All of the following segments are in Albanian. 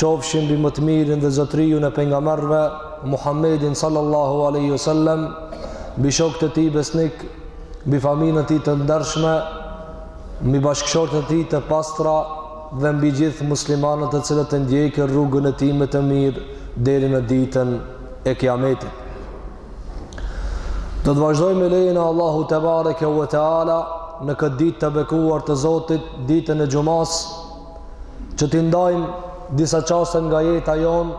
Qofshin mbi më të mirin dhe zotëriun e pejgamberëve Muhammedin sallallahu alaihi wasallam, mbi shokët e tij besnikë, mbi familjen e tij të ndershme, mbi bashkëshortët e tij të pastra dhe mbi gjithë muslimanët të cilët e ndjekin rrugën e tij me të mirë deri në ditën e Kiametit. Do të vazhdojmë me lejen e Allahut tebareke ue teala në këtë ditë të bekuar të Zotit, ditën e Xhumasë, që t'i ndajmë disa çaste nga jeta jonë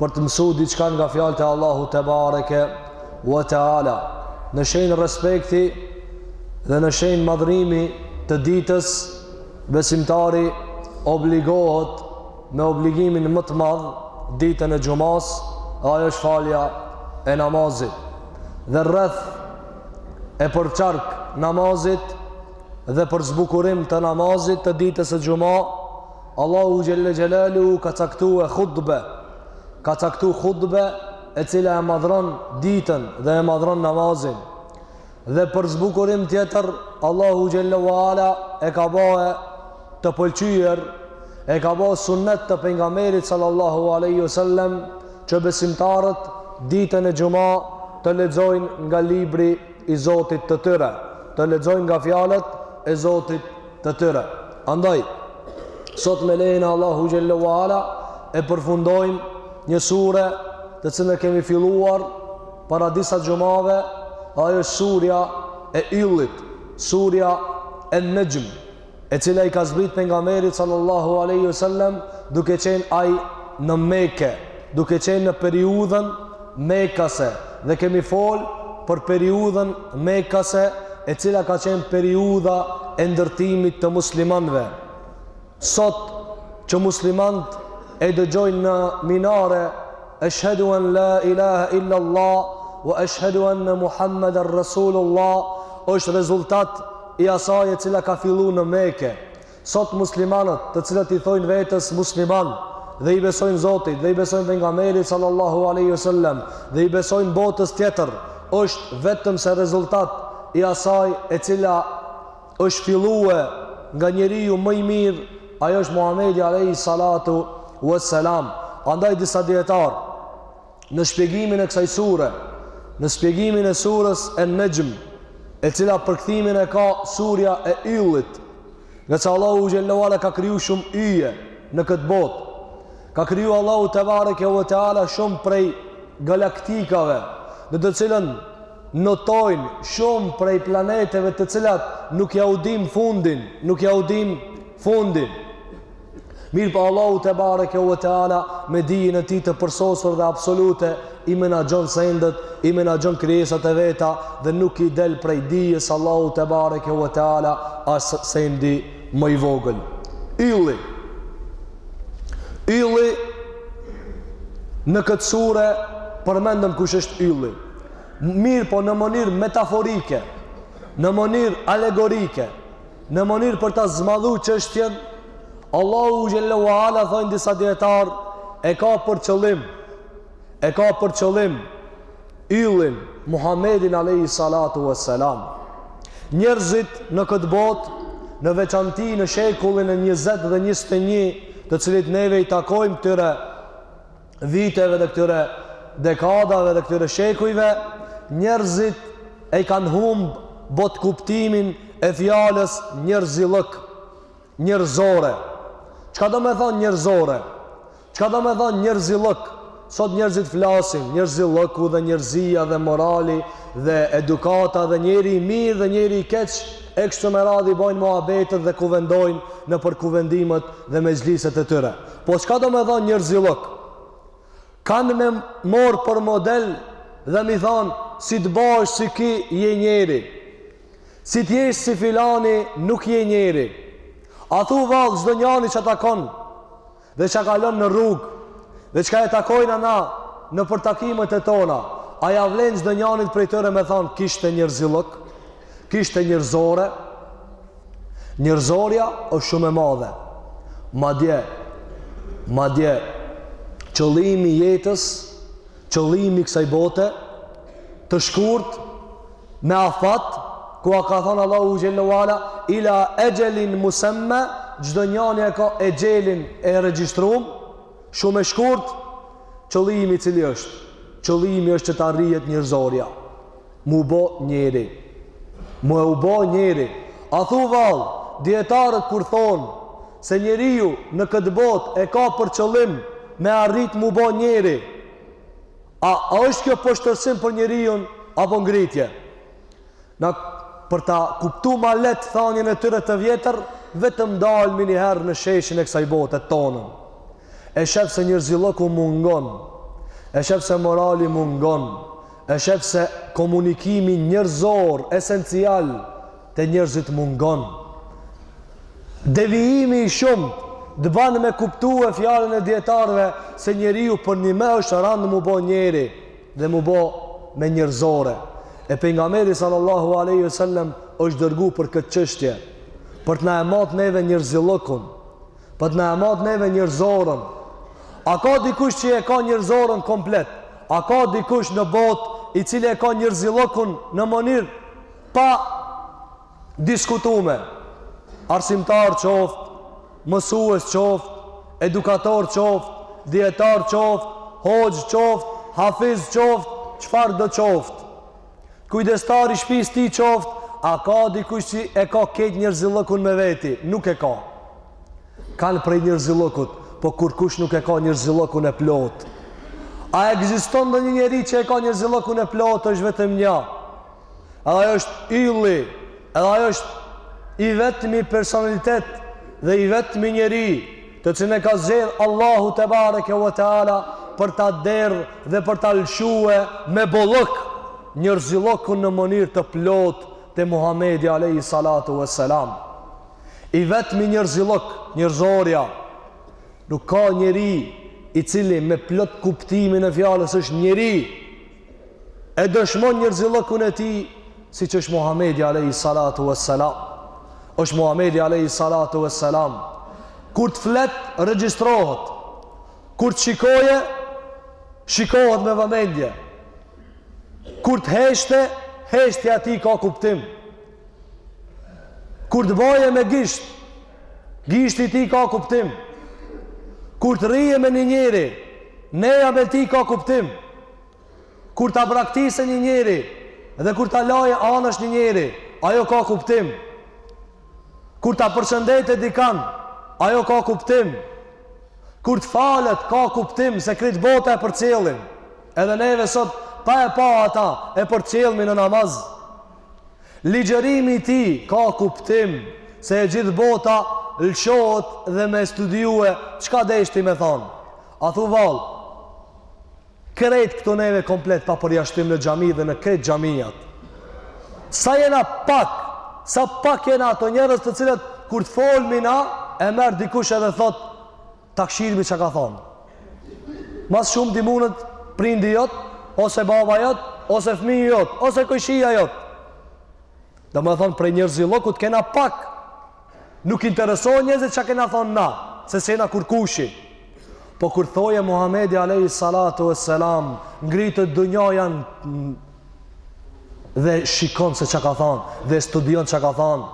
për të mësuar diçka nga fjalët e Allahut tebareke ve teala në shenjë respekti dhe në shenjë madhërimi të ditës besimtari obligohet me obligimin më të madh ditën e xhumasë e ajo është falja e namazit dhe rreth e përqark namazit dhe për zbukurim të namazit të ditës së xhuma, Allahu xhelle xhelaluhu ka caktu hutbe, ka caktu hutbe e cila e madhron ditën dhe e madhron namazin. Dhe për zbukurim tjetër, Allahu xhelle ve ala e ka ba të pëlqyer, e ka ba sunnet të pejgamberit sallallahu alaihi wasallam që besimtarët ditën e xhuma të lexojnë nga libri i Zotit të tyre, të lexojnë nga fjalët e Zotit të tyre. Andaj, sot me lejen e Allahut xhelle ve ala e përfundojmë një sure të cilën e kemi filluar para disa xhumave, ajo është surja e yllit, surja En-Nexhm. e cila i ka zbrit pejgamberit sallallahu alaihi wasallam duke qenë ai në Mekë, duke qenë në periudhën mekase dhe kemi fol për periudhën mekase e cila ka qenë periudha e ndërtimit të muslimanëve. Sot që muslimanët e dëgjojnë në minare Eshhedu en la ilaha illa Allah wa eshhedu enne Muhammeden Rasulullah është rezultat i asaj e cila ka fillu në Mekë. Sot muslimanët, të cilët i thojnë vetes muslimanë dhe i besojnë Zotit dhe i besojnë pejgamberit sallallahu alaihi wasallam dhe i besojnë botës tjetër, është vetëm se rezultat i asaj e cila është fillue nga njeriu më i mirë, ai është Muhamedi alaihi salatu wassalam. Andaj disa dijetarë Në shpjegimin e kësaj sure, në shpjegimin e surës En-Nexhm, e cila përkthimin e ka surja e Yllit, ngase Allahu xhelle ve ala ka kriju shumë yje në këtë botë. Ka kriju Allahu tebareke ve teala shumë prej galaktikave, në të cilën notojnë shumë prej planeteve të cilat nuk ja u dimë fundin, nuk ja u dimë fundin. Mirëpo Allahu te bareke u te ala me dijen e tij të përsosur dhe absolute i menaxhon sendet, i menaxhon krijesat e veta dhe nuk i del prej dijes Allahu te bareke u te ala as sendi mo i vogël. Ylli Ylli në këtë sure përmendëm kush është ylli. Mirëpo në mënyrë metaforike, në mënyrë alegorike, Në mënyrë për ta zmadhu çështjen, Allahu xhelle ue ala, thojnë disa dijetarë, e ka për qëllim, e ka për qëllim, yllin, Muhammedin alejhi salatu ue selam. Njerëzit në këtë botë, në veçanti në shekullin e 20 dhe 21, të cilit neve i takojmë këtyre, viteve dhe këtyre dekadave dhe këtyre shekujve njerëzit e kanë humb botëkuptimin e fjalës njerëzillëk njerëzore çka domethonë njerëzore çka domethonë njerëzillëk sot njerëzit flasin njerëzillëku dhe njerëzia dhe morali dhe edukata dhe njeri i mirë dhe njeri i keq e kështu me radhë i bojnë muhabetet dhe kuvendojnë nëpër kuvendimet dhe mexhliset e tyre Po çka domethonë njerëzillëk? Kanë me marrë për model dhe me i thonë si të bashë si ky je njeri. Si të jesh si filani nuk je njeri. A thu vallë çdo njani që takon dhe që kalon në rrugë dhe çka e takojmë na nëpër takimet e tona. A ia vlen çdo njanit prej tyre me thonë kishte njerëzillëk? Kishte njerëzore? Njerëzorja është shumë e madhe. Madje, madje, qëllimi i jetës, qëllimi i kësaj bote, të shkurt, me afat, ku ka thonë Allahu xhelle ue ala, ila exhelin musemme, çdo njani e ka exhelin e regjistrum, shumë e shkurt, qëllimi cili është, qëllimi është që të arrijet njerëzorja. M'u bo njeri M'u bo njeri A thu vallë Dijetarët kur thonë Se njeriu në këtë botë E ka për qëllim Me arrit m'u bo njeri A, a është kjo poshtërsim për njeriun Apo ngritje Na për ta kuptu ma leht thanien e tyre të vjetër, vetëm dalë me ni herë në sheshin e kësaj bote tonën. E shef se njerëzillëku mungon, e shef se morali mungon, E shef se komunikimi njerëzor esencial te njerëzit mungon. Devijimi i shumtë d'ban me kuptue fjalën e dijetarëve se njeriu përnjime është rand mu bo njeri dhe mu bo me njerëzore. E pejgamberi sallallahu alejhi ve sellem është dërgu për këtë çështje, për të na e matë neve njerëzillëkun, për të na e matë neve njerëzorën. A ka dikush që e ka njerëzorën komplet? A ka dikush në botë i cili e ka njerëzillëkun në mënyrë pa diskutume? Arsimtar qoftë, mësues qoftë, edukator qoftë, dijetar qoftë, hoxhë qoftë, hafiz qoftë, çfarëdo qoftë? Kujdestar i shpisë tij qoftë, a ka dikush që e ka këtë njerëzillëkun me veti? Nuk e ka. kanë prej njerëzillëkut, po kurkush nuk e ka njerëzillëkun e plotë. A ekziston ndonjë njeri që e ka njerëzillëkun e plotë, është vetëm nja. Edhe ai është ylli, edhe ai është i vetmi personalitet dhe i vetmi njeri, të cilin e ka zgjedhë Allahu tebareke ve teala, për ta derdhë dhe për ta lëshue me bollëk njerëzillëkun në mënyrë të plotë te Muhammedi a.s. I vetmi njerëzillëk, njerëzorja, nuk ka njeri i cili me plot kuptimin e fjalës është njeri. E dëshmon njerëzillëkun e tij siç është Muhamedi alejhi salatu vesselam. Është Muhamedi alejhi salatu vesselam. Kur të flet, regjistrohet. Kur të shikoje, shikohet me vëmendje. Kur të heshte, heshtja e tij ka kuptim. Kur të baje me gisht, gishti i tij ka kuptim. Kur të rrije me një njeri, neja e tij ka kuptim. Kur ta braktise një njeri, dhe kur ta laje anash një njeri, ajo ka kuptim. Kur ta përshëndete dikan, ajo ka kuptim. Kur të falet, ka kuptim se krejt bota e përcjellin. Edhe neve sot, pa e pa ata, e përcjellmi në namaz. Ligjërimi i tij ka kuptim se e gjithë bota lëshohet dhe me studiue çka deshti me thanë. A thu vallë, krejt këto neve komplet pa përjashtim në xhami dhe në krejt xhamiat. Sa jena pak, sa pak jena ato njerëz të cilët kur të folmi na e merr dikush edhe thotë Ta kshirmi çka ka thonë. Mas shumë ti mundet prindi jot, ose baba jot, ose fëmijë jot, ose kojshia jot. Domethënë, prej njerëzillokut kena pak, nuk interesohen njerëzit çka kena thonë na, se s'jena kurkushi. Po kur thoje Muhammedi alejhi salatu ue selam, ngritet dynjaja dhe shikon se çka ka thënë dhe studion çka ka thënë.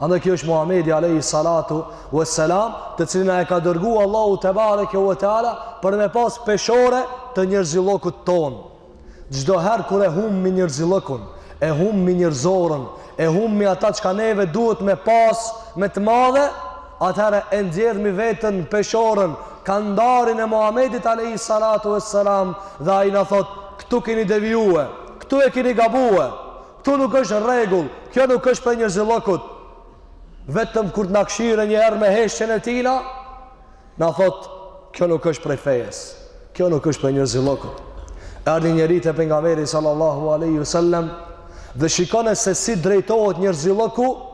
Andaj kjo është Muhamedi alayhi salatu wassalam, të cilin e ka dërguar Allahu tebareke ve teala për me pas peshore të njerëzillokut ton. Çdo herë kur e humbmi njerëzillokun, e humbmi njerëzoren, e humbmi ata çka neve duhet me pas me të madhe, Atëherë e nxjerrmi veten peshoren, kandarin e Muhamedit alejhi salatu ue selam dhe ai na thotë, këtu keni devijue, këtu e keni gabue, këtu nuk është rregull, kjo nuk është prej njerëzillokut. Vetëm kur të na kshire një herë me heshtjen e tina, na thotë, kjo nuk është prej fejes, kjo nuk është prej njerëzillokut. Erdhi njëri te pejgamberi sallallahu alejhi ue selam dhe shikone se si drejtohet njerëzilloku,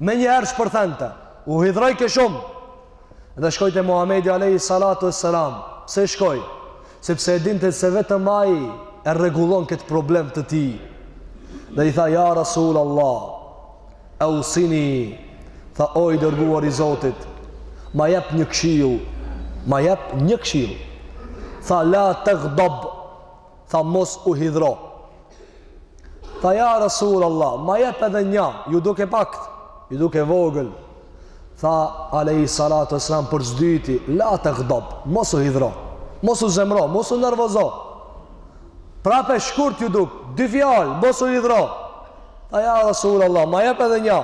Menjëherë shpërthente, u hidhrojke shumë, dhe shkoi te Muhamedi alejhi salatu ue selam, pse shkoi, sepse e dinte se vetëm ai e rregullon këtë problem të tij. Dhe i tha ja Rasul Allah, eusini, tha o i dërguar i Zotit, ma jep një këshillë, ma jep një këshillë. Tha la taghdab. tha mos u hidhro. Tha ja Rasul Allah, ma jep edhe nja, iu duk e pakt, iu duk e vogël. Tha alejhi salatu ue selam për s'dyti, la taghdab, mos u hidhro, mos u zemro, mos u nervozo. Prapë e shkurt iu duk, dy fjalë, mos u hidhro. Tha ja Rasul Allah, ma jep edhe nja,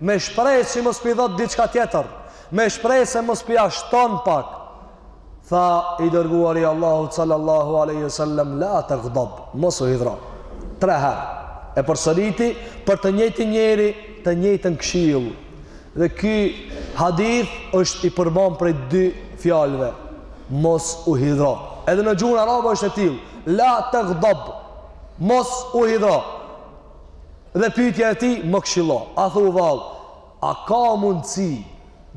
Me shpresë se mos p'i thot diçka tjetër, me shpresë se mos p'ia shton pak. Tha i dërguari i Allahut sallallahu alaihi wasallam la taghdab, mos u hidhro. Tre herë e përsëriti për të njëjtin njeri, të njëjtën këshillë. Dhe ky hadith është i përbon prej dy fjalëve. Mos u hidhro. Edhe në gjuhën arabe është e tillë, la taghdab. Mos u hidhro. Dhe pyetja e tij më këshillo. A thu vallë, a ka mundësi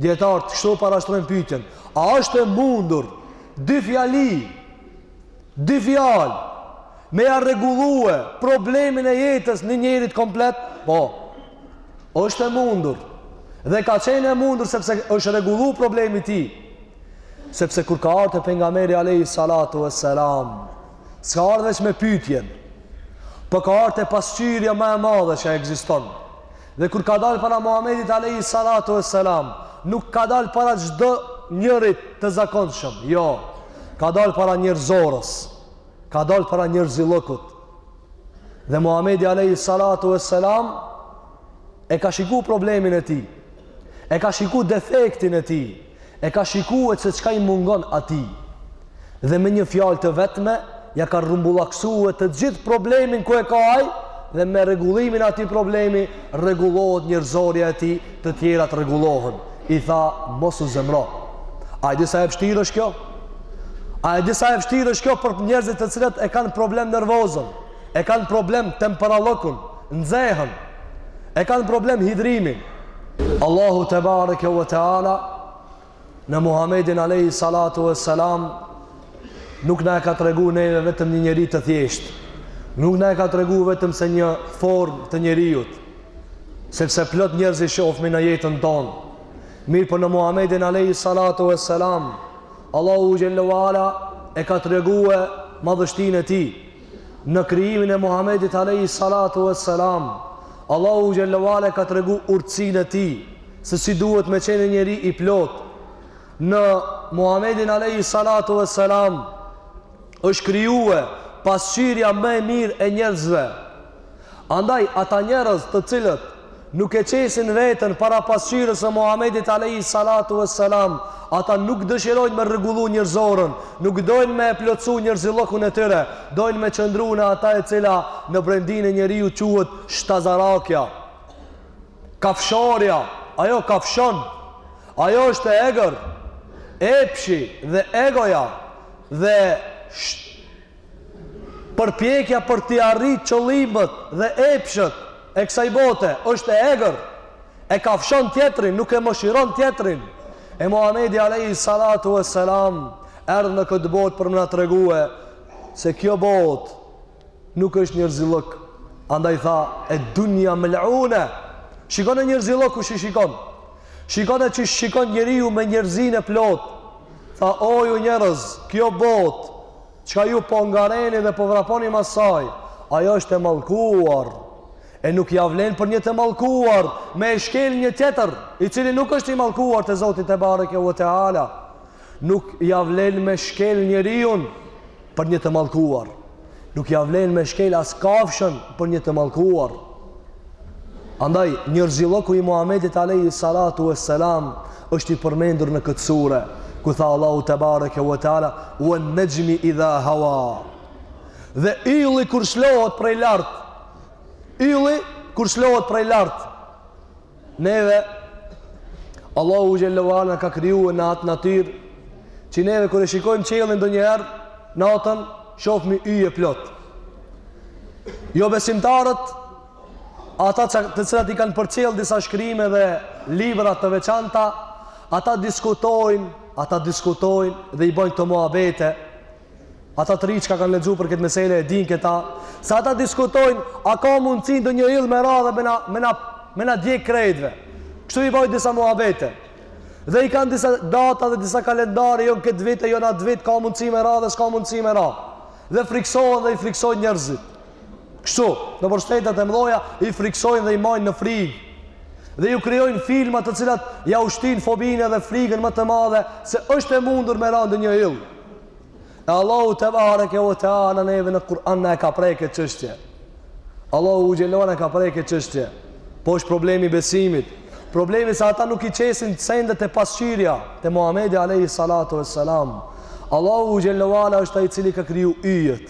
dijetarët kështu parashtrojnë pyetjen, a është e mundur dy fjali, dy fjalë me ia rregullue problemin e jetës njërit komplet? Po. Është e mundur. Dhe ka qenë e mundur sepse është rregullu problemi i tij. Sepse kur ka ardh te pejgamberi alayhi salatu vesselam S'ka ardhë veç me pytjen. Po ka ardhë te pasqyrja ma e madhe që ekziston. Dhe kur ka dalë para Muhammedit Alejhi Salatu ue Selam, nuk ka dalë para çdo njerit të zakonshëm. Jo, ka dalë para njerëzorës. Ka dalë para njerëzillëkut. Dhe Muhammedi Alejhi Salatu ue Selam, E ka shiku problemin e tij. E ka shiku defektin e tij. E ka shikue se çka i mungon atij. Dhe me një fjalë të vetme ja ka rrumbullakësuar të gjithë problemin ku e ka ai dhe me rregullimin e atij problemi rregullohet njerëzorja e tij, të tjerat rregullohen. I tha, mos u zemro. A e di sa e vështirë është kjo? A e di sa e vështirë është kjo për njerëzit të cilët e kanë problem nervozën, e kanë problem temperallëkun, nxehën, e kanë problem hidhërimin. Allahu tebareke ve teala në Muhamedin alayhi salatu vesselam nuk na e ka tregu neve vetëm një njeri të thjeshtë. Nuk na e ka tregu vetëm se një formë të njeriut. Sepse plot njerëz i shofmi në jetën tonë. Mirëpo në Muhamedin alayhi salatu vesselam Allahu xhelle ue ala e ka tregue madhështinë e tij. Në krijimin e Muhamedit alejhi salatu ue selam, Allahu xhelle ue ala ka tregu urtësinë e tij se si duhet me qenë njeri i plotë. Në Muhamedin alejhi salatu ue selam është krijue pasqyrja më e mirë e njerëzve. Andaj ata njerëz të cilët nuk e qesin veten para pasqyrës së Muhamedit alejhi salatu ve selam, ata nuk dëshirojnë me rregullu njerëzorën, nuk dojnë me e plotësu njerëzillëkun e tyre, dojnë me qëndru në ata e cila në brendinë e njeriut quhet shtazarakja, kafshorja, ajo kafshon, ajo është e egër, epshi dhe egoja dhe Përpjekja për t'i arritë qëllimët dhe epshët e kësaj bote është e egër. E kafshon tjetrin, nuk e mëshiron tjetrin. E Muhamedi alaihi salatu wa salam erdhë në këtë botë për me na tregue se kjo botë nuk është njerëzillëk. Andaj tha, ed-dunja mel'une. Shikone njerëzillëku si shikon. Shikone qy shikon njeriu me njerëzinë e plotë. Tha, o ju njerëz, kjo botë Çka ju po ngareni dhe po vraponi mas saj, ajo është e mallkuar. E nuk ja vlen për një të mallkuar me shkel një tjetër, i cili nuk është i mallkuar te Zoti tebareke ue teala. Nuk ja vlen me shkel njeriun për një të mallkuar. Nuk ja vlen me shkel as kafshën për një të mallkuar. Andaj, njerëzillëku i Muhammedit alejhi salatu ue selam është i përmendur në këtë sure, kur tha Allahu tebareke ue teala, uen nexhmi idha haua. Dhe ylli kur shlohet prej lart, ylli kur shlohet prej lart, neve, Allahu xhel-le ue ala ka krijue në atë natyrë, që neve kur e shikojmë qiellin ndonjëherë, natën, shofmi yje plot. Jobesimtarët, ata të cilat i kanë përcjell disa shkrime dhe libra të veçanta, ata diskutojnë, ata diskutojnë dhe i bajnë kto muhabete. Ata të ri çka kanë lexu për këtë mesele e din këta, se ata diskutojnë, a ka mundësi ndonjë yll me ra dhe me na, me na, me na djeg krejtve. Kështu i bajnë disa muhabete. Dhe i kanë disa data dhe disa kalendare, jo në këtë vit e jo në atë vit, ka mundësi me ra dhe s'ka mundësi me ra. Dhe friksohen dhe i friksojnë njerëzit. Kështu, nëpër shtetet e mdhaja, i friksojnë dhe i majnë në frikë. Dhe ju krijojnë filmat të cilat jau shtin fobinë dhe frikën më të madhe se është e mundur me ra ndonjë yll. E Allahu tebareke ue teala neve në Kur'an na e ka pre këtë çështje. Allahu xhel-le ue ala e ka pre këtë çështje. Po është problemi i besimit. Problemi se ata nuk i qesin kto sende te pasqyra te Muhamedi alejhi salatu ue selam. Allahu xhel-le ue ala është ai i cili ka kriju yjet.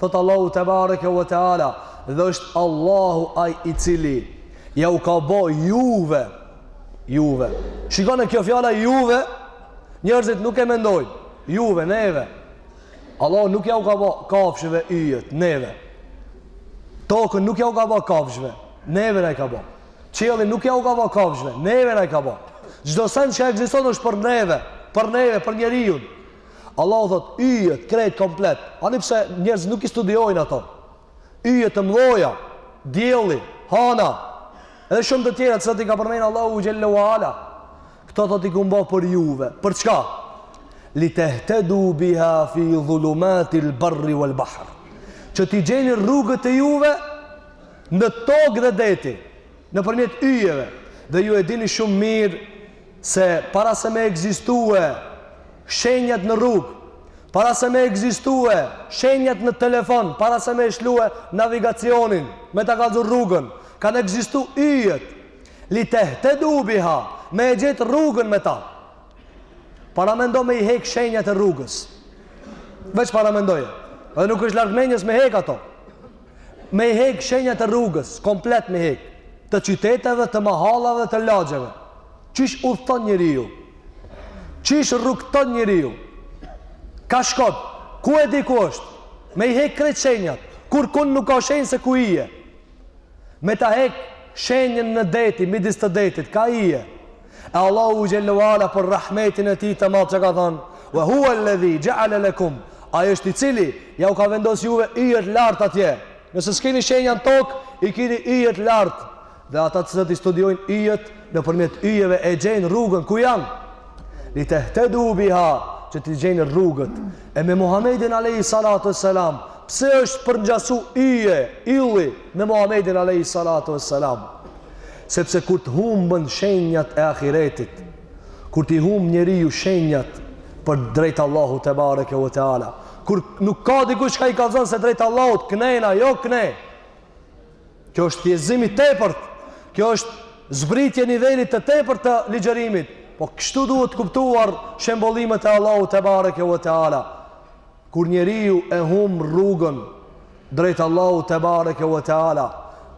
Thotë Allahu tebareke ue teala, dhe është Allahu ai i cili jau ka ba juve, juve. Shikone kjo fjala juve, njerëzit nuk e mendojnë. Juve, neve. Allahu nuk jau ka ba kafshëve yjet, neve. Tokën nuk jau ka ba kafshëve, neve na e ka ba. Qiellin nuk jau ka ba kafshëve, neve na e ka ba. Çdo send që ekziston është për neve, për neve, për njeriun. Allahu thotë, yjet, krejt komplet. Ani pse njerëzit nuk i studiojnë ato. Yjet të mdhaja, dielli, hana, edhe shumë të tjera të cilat i ka përmen Allahu xhel-le ue ala. Këto thotë i kum bo për juve. Për çka? Li tehtedu biha fi dhulumatil berri uel bahr. Që t'i gjeni rrugët e juve në tokë dhe deti, nëpërmjet yjeve. Dhe ju e dini shumë mirë Se para se me ekzistue shenjat në rrugë, para se me ekzistue shenjat në telefon, para se me e shlue navigacionin, me ta kallxu rrugën, kanë ekzistu yjet. Li tehtedu biha, me e gjetë rrugën me ta. Paramendo me i hek shenjat e rrugës. Veç paramendoje. Edhe nuk është larg mendjes me i hek ato. me i hek shenjat e rrugës komplet me i hek të qyteteve të mahallave të lagjeve qysh udhton njeriu qysh rrugton njeriu ka shkon ku e di ku është me i hek krejt shenjat kur kun nuk ka shenjë se ku je me ta hek shenjën në deti midis të detit ka je E Allahu xhel-le ve ala për rahmetin e tij të madh çka ka thënë? Wa huwa alladhi ja'ala lakum. Ai është i cili ja u ka vendosur juve yjet lart atje. Nëse s'keni shenja në tokë, i keni yjet lart. Dhe ata të cilët i studiojnë yjet nëpërmjet yjeve e gjejnë rrugën ku janë. Li tehtadu biha, që t'i gjejnë rrugët. E me Muhamedin alayhi salatu wassalam, pse është përngjasu yje, ylli me Muhamedin alayhi salatu wassalam? Sepse kur të humben shenjat e ahiretit, kur t'i humb njeriu shenjat për drejt Allahut tebareke ve teala, kur nuk ka dikush ka i kallzon se drejt Allahut knena, jo knej. Kjo është thjeshtëzim i tepërt, kjo është zbritje e nivelit të tepërt të ligjerimit, po kështu duhet të kuptuar shëmbëllimet e Allahut tebareke ve teala. Kur njeriu e humb rrugën drejt Allahut tebareke ve teala,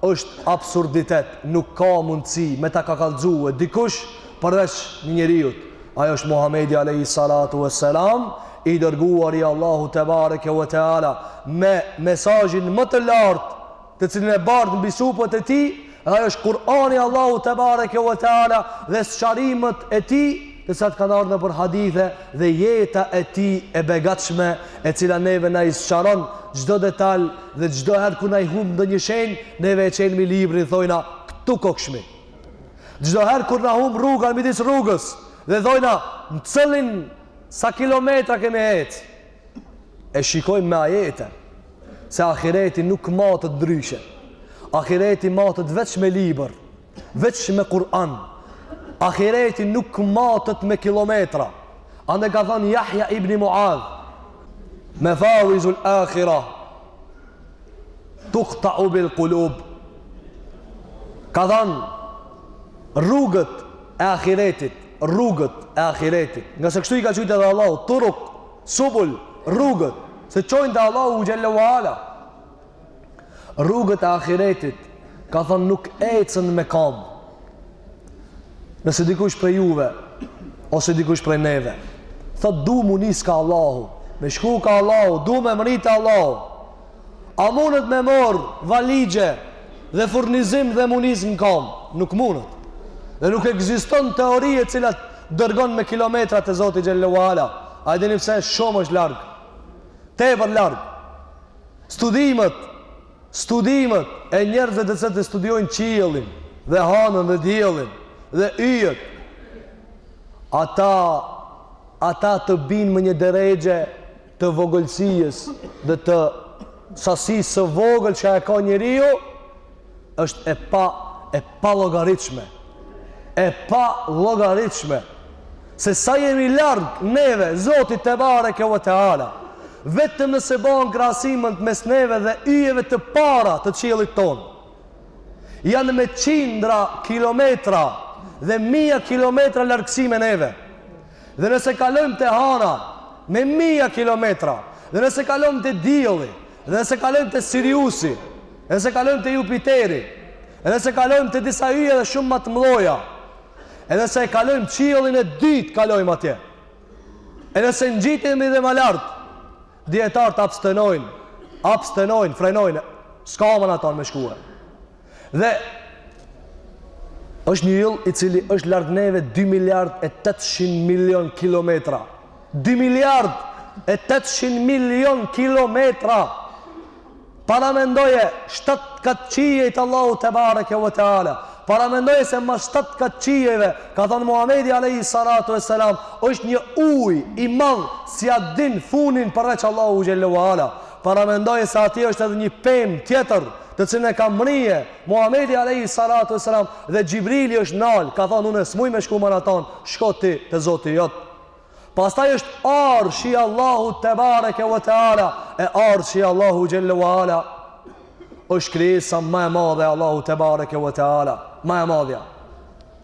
është absurditet, nuk ka mundësi me ta kallzue dikush përveç një njeriut, ai është Muhamedi alejhi salatu ve selam, i dërguari i Allahut tebareke ve teala, me mesazhin më të lartë të cilin e bart mbi supët e tij, dhe ajo është Kur'ani i Allahut tebareke ve teala dhe sqarimet e tij, të cilat kanë ardhur nëpër hadithe dhe jeta e tij e begatshme, e cila neve na i sqaron çdo detal dhe çdo herë kur na i humb ndonjë shenjë, neve e çelmi librin thojna këtu kokshmi. Çdo herë kur na humb rruga në midis rrugës dhe thojna në cilin sa kilometra kemi hecë, e shikojmë me ajete se ahireti nuk matet ndryshe ahireti matet veç me libër veç me kuran ahireti nuk matet me kilometra andaj ka thonë jahja ibni muadh mefawizul ahira tuktau bil kulub ka thonë rrugët e ahiretit rrugët e ahiretit, nga se kështu i ka qujtë edhe Allahu, turuk, subul, rrugët, se çojnë te Allahu xhel-le ve ala. Rrugët e ahiretit, ka thonë nuk ecen me kam, nëse dikush prej juve, ose dikush prej neve, thot du m'u nis ka Allahu, me shku ka Allahu, du me mrri te Allahu, A munet me marr valixhe dhe furnizim dhe me u nis në kamë? Nuk munet. Dhe nuk ekziston teori e cila të dërgon me kilometra te Zoti xhelle ve ala. A e dini pse? Shumë është larg. Tepër larg. Studimet, studimet e njerëzve të cilët studiojnë qiellin dhe hanën dhe diellin dhe yjet. Ata ata të bijnë me një derexhe të vogëlsisë dhe të sasisë së vogël që e ka njeriu është e pa e pallogaritshme e pallogaritshme se sa jemi larg neve Zotit tebareke ve teala vetëm nëse ban krahasimin mes neve dhe yjeve të para të qiellit tonë janë me qindra kilometra dhe mija kilometra largësi me neve Dhe nëse kalojmë te Hana me mija kilometra, dhe nëse kalojmë te Dielli, dhe nëse kalojmë te Siriusi, dhe nëse kalojmë te Jupiteri, dhe nëse kalojmë te disa yje edhe shumë ma të mëdhaja, edhe nëse kalojmë qiellin e dytë, kalojmë atje. E nëse ngjitemi edhe ma lart, dijetarët abstenojnë, abstenojnë, frenojnë, s'ka ma n'at anë me shku. Dhe është një yll i cili është larg neve 2 miliard e 800 milion kilometra. 2 miliard e 800 milion kilometra. Paramendoje 7 kat qiejt e Allahut tebareke ve teala. Paramendoje se mas 7 kat qiejve, ka thënë Muhamedi alejhi salatu vesselam, është një ujë i madh s'ia din funin përveç Allahu xhelle ve ala. Paramendoje se aty është edhe një pemë tjetër të cilën e ka mrije Muhamedi alejhi salatu ve selam dhe Xhibrili është nal, ka thënë unë s'muj me shku ma n'at anë, shko ti te Zoti jot. Pastaj është arshi i Allahut tebareke ve teala, e arshi i Allahu xhelle ve ala është krijesa ma e madhe e Allahut tebareke ve teala, ma e madhja.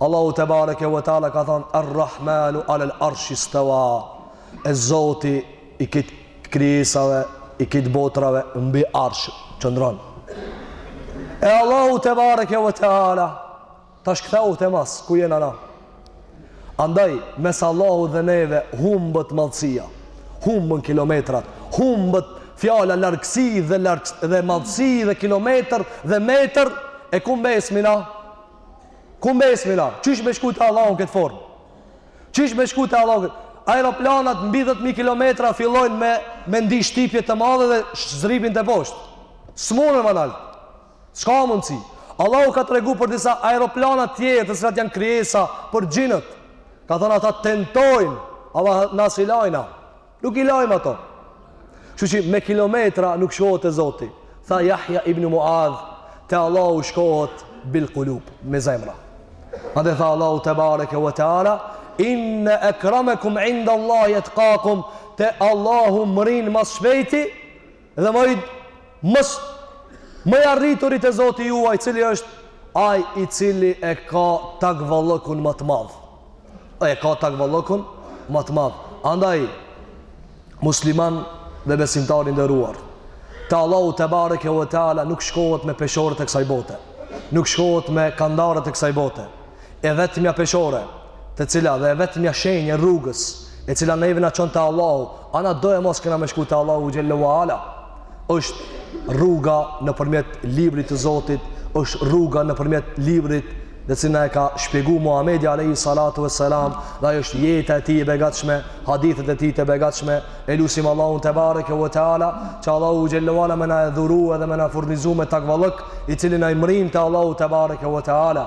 Allahu tebareke ve teala ka thënë Ar-Rahmanu alal arshi stawa. E Zoti i gjithë krijesave, i gjithë botrave, mbi arsh, qëndron. E Allahu tebareke ve teala, tash kthehu të mas, ku jena na. Andaj, mes Allahu dhe neve, humbet madhësia, humbën kilometrat, humbet fjala largësi dhe, largës, dhe madhësi dhe kilometër dhe metër, e ku mbesmi na? Ku mbesmi na? Qysh me shku te Allahu në këtë formë? Qysh me shku te Allahu? Aeroplanat mbi 10.000 kilometra fillojnë me, me ndi shtypje të madhe dhe zdrypin teposhtë. S'munen ma nalt. S'ka mundësi. Allahu ka tregu për disa aeroplana tjerë të cilat janë krijesa për xhinët. Ka thonë ata tentojnë, Allah nasilajna. Nuk i lejmë ato. Kështu që me kilometra nuk shkohet te Zoti. Tha Jahja ibn Muadh, te Allahu shkohet bil kulub, me zemra. E dhe tha Allahu tebareke ve teala, inne ekramekum indallahi etkakum, te Allahu mrrin ma së shpejti, Dhe ma së ma i arrituri te Zoti juaj, cili është ai i cili e ka takvallëkun ma të madh. Ai e ka takvallëkun ma të madh. Andaj musliman dhe besimtar i nderuar, te Allahu tebareke ve teala nuk shkohet me peshoret e kësaj bote. Nuk shkohet me kandarët e kësaj bote. e vetmja peshore, te cila dhe e vetmja shenjë e rrugës, e cila neve na çon te Allahu, ama do e mos, kena me shku te Allahu xhel-le ve ala, është rruga nëpërmjet librit të Zotit, është rruga nëpërmjet librit të cilin na e ka shpjegu Muhamedi alejhi salatu vesselam, dhe ajo është jeta e tij e begatshme, hadithet e tij të begatshme, e lusim Allahun tebareke ve teala, që Allahu xhel-le ve ala me na e dhuru edhe me na furnizu me takvallëk, i cili na i mrrin te Allahu tebareke ve teala.